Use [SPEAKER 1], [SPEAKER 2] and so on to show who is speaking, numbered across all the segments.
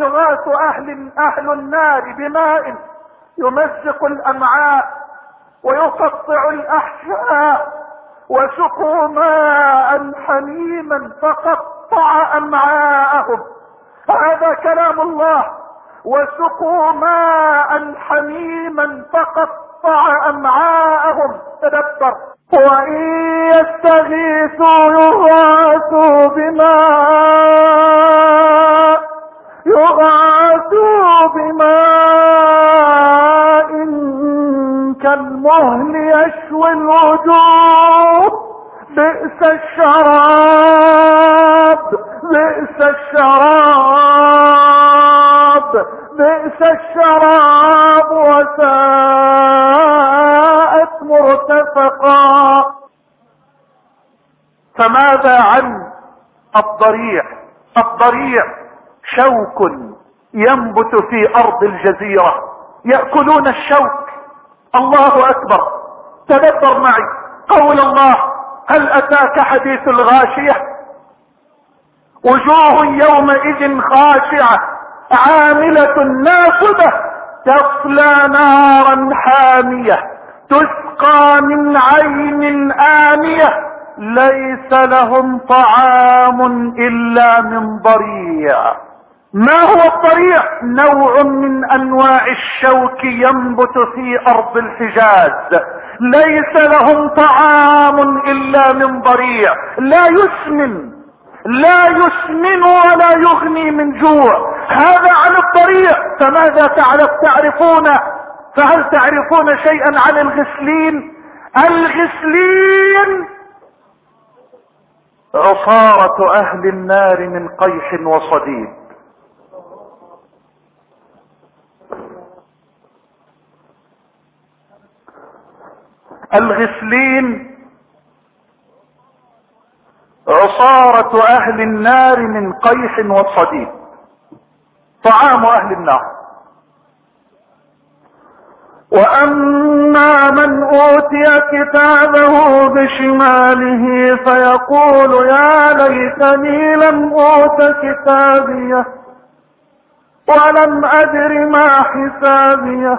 [SPEAKER 1] يغاث أهل أهل النار بماء يمزق الامعاء ويقطع الأحشاء وسقوا ماء حميما فقطع امعاءهم هذا كلام الله. وسقوا ماء حميما فقطع امعاءهم تدبر. وإن يستغيثوا يغاثوا بماء كالمهل يشوي الوجوه بئس الشراب. بئس الشراب. بئس الشراب وساءت مرتفقا. فماذا عن الضريع؟ الضريع شوك ينبت في أرض الجزيرة. يأكلون الشوك. الله أكبر. تدبر معي. قول الله هل أتاك حديث الغاشية؟ وجوه يومئذ خاشعة عاملة ناصبة تصلى نارا حامية تسقى من عين آنية ليس لهم طعام إلا من ضريع. ما هو الضريع نوع من أنواع الشوك ينبت في أرض الحجاز. ليس لهم طعام إلا من ضريع. لا يسمن. لا يسمن ولا يغني من جوع. هذا عن الضريع فماذا تعرفون؟ فهل تعرفون شيئا عن الغسلين؟ الغسلين عصارة أهل النار من قيح وصديد. الغسلين عصارة أهل النار من قيح وصديد. طعام أهل النار. وأما من أوتي كتابه بشماله فيقول يا ليتني لم أوت كتابيه ولم أدر ما حسابيه.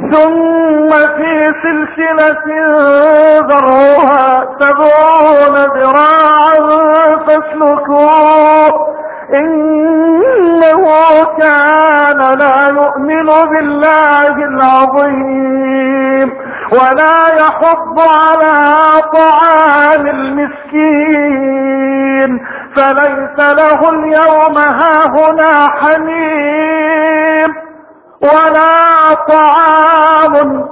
[SPEAKER 1] ثم في سلسلة ذرها سبعون ذراعا فاسلكوه. إنه كان لا يؤمن بالله العظيم. ولا يحض على طعام المسكين. فليس له اليوم هاهنا حميم. ولا طعام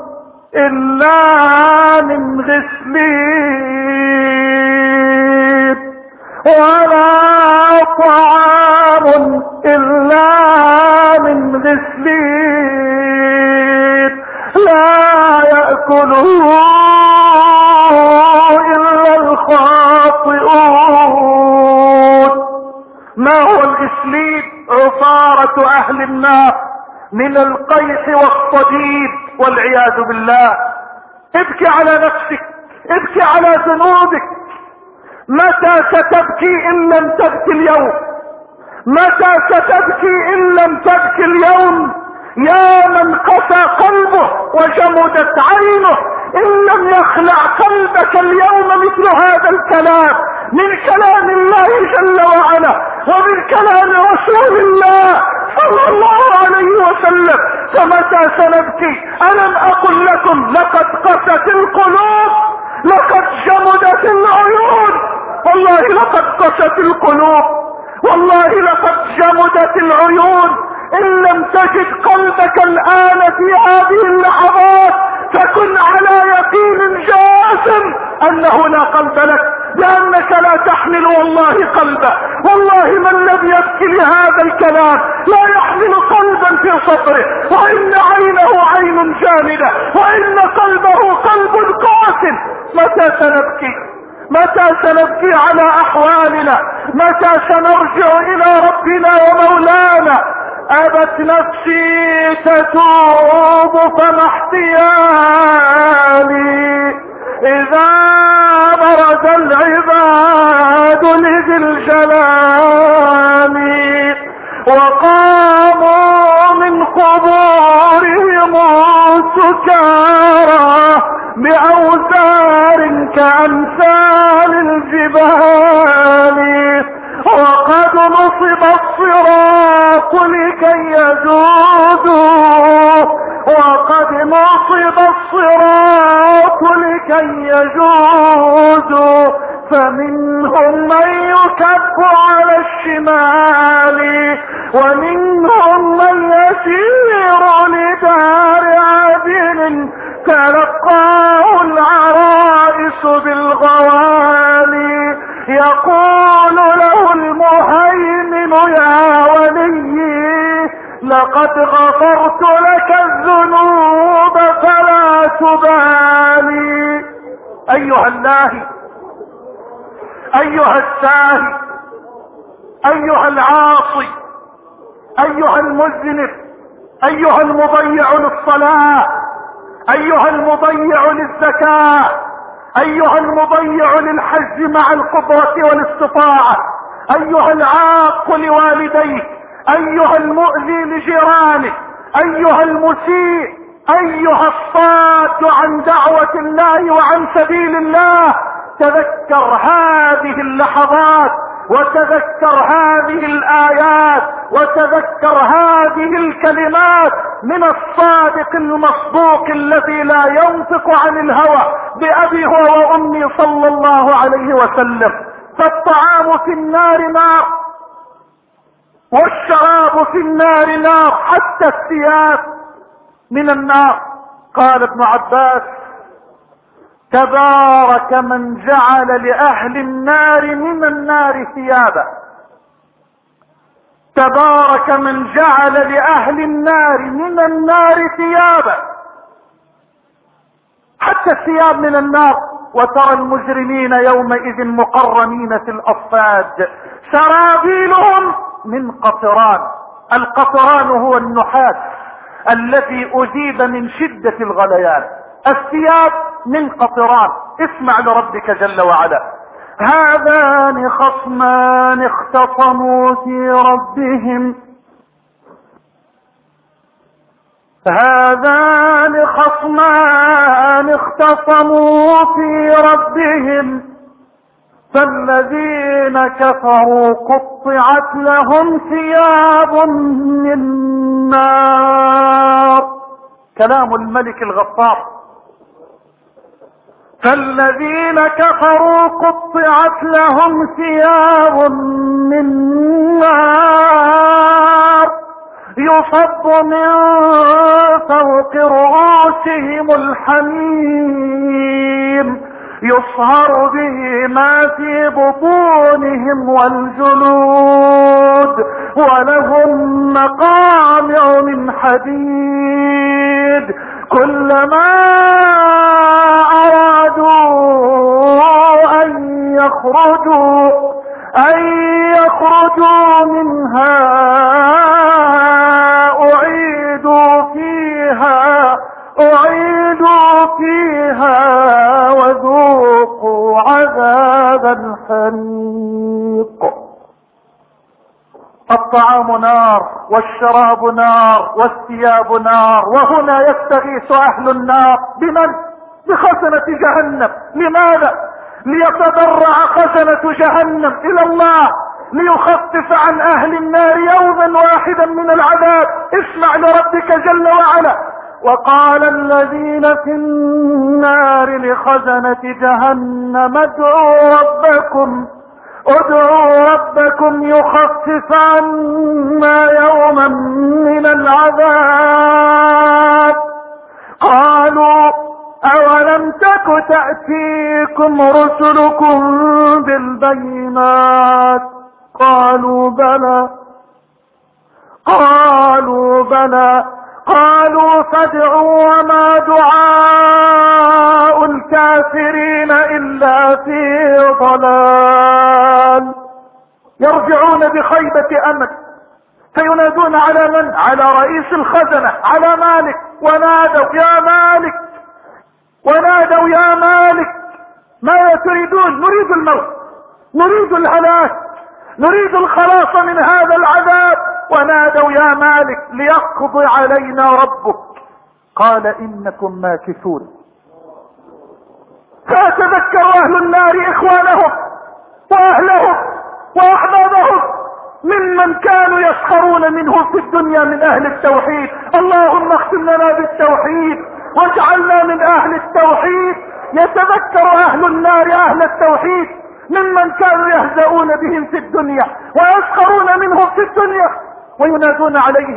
[SPEAKER 1] إلا من غسلين. ولا طعام إلا من غسلين. لا يأكله إلا الخاطئون. ما هو الغسلين؟ عصارة أهل النار. من القيح والصديد والعياذ بالله. ابكي على نفسك ابكي على ذنوبك. متى ستبكي إن لم تبكي اليوم؟ متى ستبكي إن لم تبكي اليوم؟ يا من قسى قلبه وجمدت عينه إن لم يخلع قلبك اليوم مثل هذا الكلام. من كلام الله جل وعلا ومن كلام رسول الله صلى الله وسلم فمتى سنبكي ألم أقل لكم لقد قست القلوب؟ لقد جمدت العيون. والله لقد قست القلوب. والله لقد جمدت العيون. إن لم تجد قلبك الآن في هذه اللحظات فكن على يقين جازم أنه لا قلب لك. لأنك لا تحمل والله قلبه. والله من لم يبكي لهذا الكلام لا يحمل قلبا في صدره. وإن عينه عين جامدة وإن قلبه قلب قاس متى سنبكي؟ متى سنبكي على أحوالنا؟ متى سنرجع إلى ربنا ومولانا؟ أبت نفسي تتوب فما احتيالي. إذا برز العباد لذي الجلال وقاموا من قبورهم سكارى بأوزار كأمثال الجبال. وقد نصب الصراط لكي يجودوا وقد نصب الصراط لكي يجودوا فمنهم من يكف على الشمال ومنهم من يسير لدار عدن تلقاه العرائس بالغوالي يقول له المهيمن يا لقد غفرت لك الذنوب فلا تبالي. أيها اللاهي أيها الساهي أيها العاصي أيها المذنب أيها المضيع للصلاة أيها المضيع للزكاة أيها المضيع للحج مع القدرة والاستطاعة أيها العاق لوالديك أيها المؤذي لجيرانك أيها المسيء أيها الصاد عن دعوة الله وعن سبيل الله تذكر هذه اللحظات وتذكر هذه الآيات وتذكر هذه الكلمات من الصادق المصدوق الذي لا ينطق عن الهوى بأبي هو وأمي صلى الله عليه وسلم. فالطعام في النار نار. والشراب في النار نار حتى الثياب من النار. قال ابن عباس تبارك من جعل لأهل النار من النار ثيابا. تبارك من جعل لأهل النار من النار ثيابا. حتى الثياب من النار. وترى المجرمين يومئذ مقرنين في الأصفاد. سرابيلهم من قطران. القطران هو النحاس الذي أجيب من شدة الغليان. الثياب من قطران. اسمع لربك جل وعلا. هذان خصمان اختصموا في ربهم. هذان خصمان اختصموا في ربهم. فالذين كفروا قطعت لهم ثياب من نار. كلام الملك الغفار. فالذين كفروا قطعت لهم ثياب من نار. يصب من فوق رؤوسهم الحميم. يصهر به ما في بطونهم والجلود ولهم مقامع من حديد كلما أرادوا أن يخرجوا أن يخرجوا منها الحريق الطعام نار والشراب نار والثياب نار وهنا يستغيث أهل النار. بمن بخزنة جهنم. لماذا؟ ليتضرع خزنة جهنم إلى الله ليخفف عن أهل النار يوما واحدا من العذاب. اسمع لربك جل وعلا. وقال الذين في النار لخزنة جهنم ادعوا ربكم ادعوا ربكم يخفف عنا يوما من العذاب. قالوا أولم تك تأتيكم رسلكم بالبينات؟ قالوا بلى. قالوا بلى. قالوا فادعوا وما دعاء الكافرين إلا في ضلال. يرجعون بخيبة امل فينادون على من؟ على رئيس الخزنة على مالك. ونادوا يا مالك. ونادوا يا مالك. ماذا تريدون؟ نريد الموت. نريد الهلاك. نريد الخلاص من هذا العذاب. ونادوا يا مالك ليقضي علينا ربك. قال إنكم ماكثون. فيتذكر أهل النار إخوانهم وأهلهم وأحبابهم ممن كانوا يسخرون منهم في الدنيا من أهل التوحيد. اللهم اختم لنا بالتوحيد واجعلنا من أهل التوحيد. يتذكر أهل النار أهل التوحيد ممن كانوا يهزؤون بهم في الدنيا ويسخرون منهم في الدنيا. وينادون عليهم